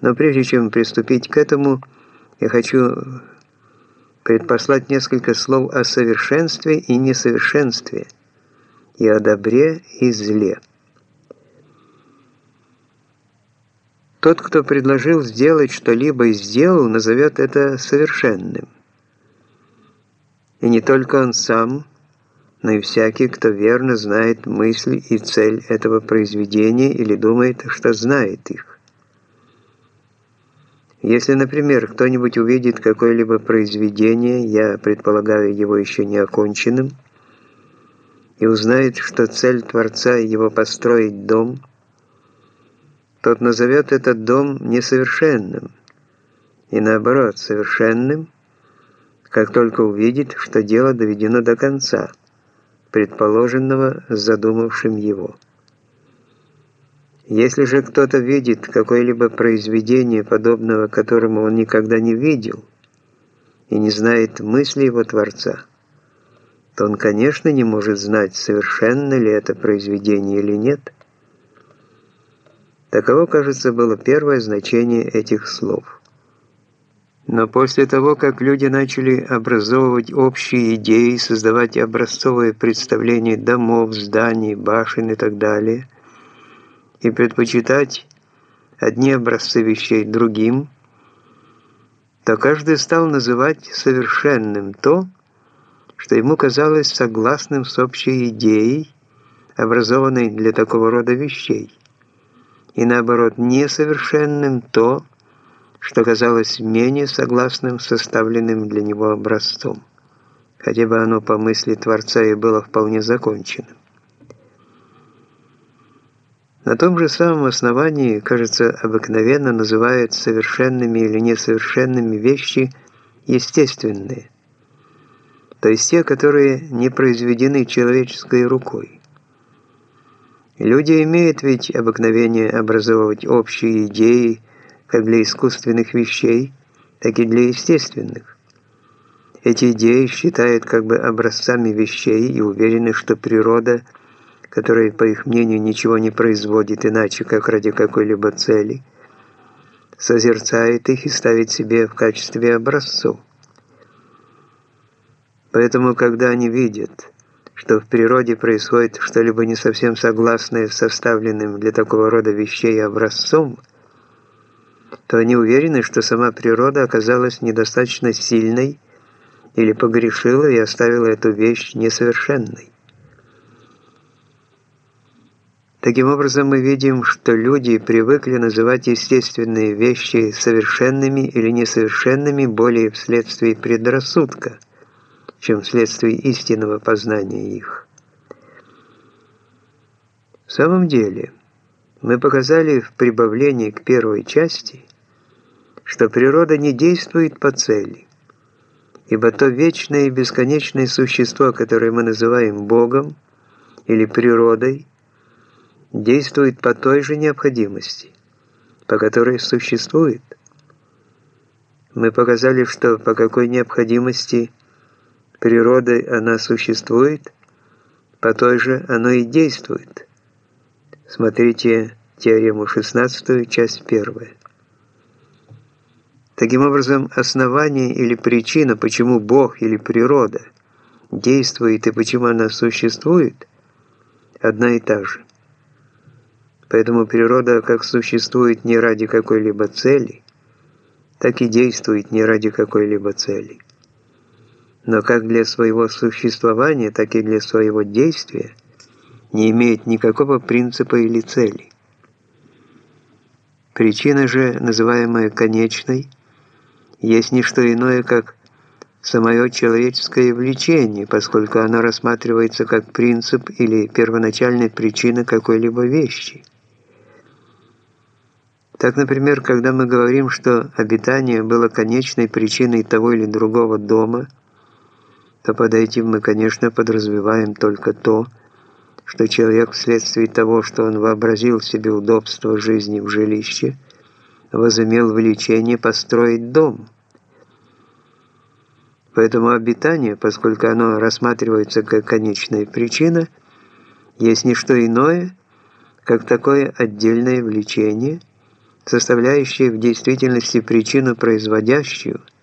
Но прежде чем приступить к этому, я хочу предпослать несколько слов о совершенстве и несовершенстве, и о добре и зле. Тот, кто предложил сделать что-либо и сделал, назовет это совершенным. И не только он сам, но и всякий, кто верно знает мысль и цель этого произведения или думает, что знает их. Если, например, кто-нибудь увидит какое-либо произведение, я предполагаю его еще не оконченным, и узнает, что цель Творца его построить дом – тот назовет этот дом несовершенным, и наоборот, совершенным, как только увидит, что дело доведено до конца, предположенного задумавшим его. Если же кто-то видит какое-либо произведение, подобного которому он никогда не видел, и не знает мысли его Творца, то он, конечно, не может знать, совершенно ли это произведение или нет, Таково, кажется, было первое значение этих слов. Но после того, как люди начали образовывать общие идеи, создавать образцовые представления домов, зданий, башен и так далее, и предпочитать одни образцы вещей другим, то каждый стал называть совершенным то, что ему казалось согласным с общей идеей, образованной для такого рода вещей и наоборот несовершенным то, что казалось менее согласным составленным для него образцом, хотя бы оно по мысли Творца и было вполне законченным. На том же самом основании, кажется, обыкновенно называют совершенными или несовершенными вещи естественные, то есть те, которые не произведены человеческой рукой. Люди имеют ведь обыкновение образовывать общие идеи как для искусственных вещей, так и для естественных. Эти идеи считают как бы образцами вещей и уверены, что природа, которая, по их мнению, ничего не производит иначе, как ради какой-либо цели, созерцает их и ставит себе в качестве образцов. Поэтому, когда они видят – что в природе происходит что-либо не совсем согласное с составленным для такого рода вещей образцом, то они уверены, что сама природа оказалась недостаточно сильной или погрешила и оставила эту вещь несовершенной. Таким образом, мы видим, что люди привыкли называть естественные вещи совершенными или несовершенными более вследствие предрассудка – чем вследствие истинного познания их. В самом деле, мы показали в прибавлении к первой части, что природа не действует по цели, ибо то вечное и бесконечное существо, которое мы называем Богом или природой, действует по той же необходимости, по которой существует. Мы показали, что по какой необходимости – природой она существует, по той же оно и действует. Смотрите теорему 16, часть 1. Таким образом, основание или причина, почему Бог или природа действует и почему она существует, одна и та же. Поэтому природа как существует не ради какой-либо цели, так и действует не ради какой-либо цели но как для своего существования, так и для своего действия не имеет никакого принципа или цели. Причина же, называемая конечной, есть не что иное, как самое человеческое влечение, поскольку оно рассматривается как принцип или первоначальная причина какой-либо вещи. Так, например, когда мы говорим, что обитание было конечной причиной того или другого дома – то под этим мы, конечно, подразумеваем только то, что человек вследствие того, что он вообразил себе удобство жизни в жилище, возымел влечение построить дом. Поэтому обитание, поскольку оно рассматривается как конечная причина, есть не что иное, как такое отдельное влечение, составляющие в действительности причину производящую –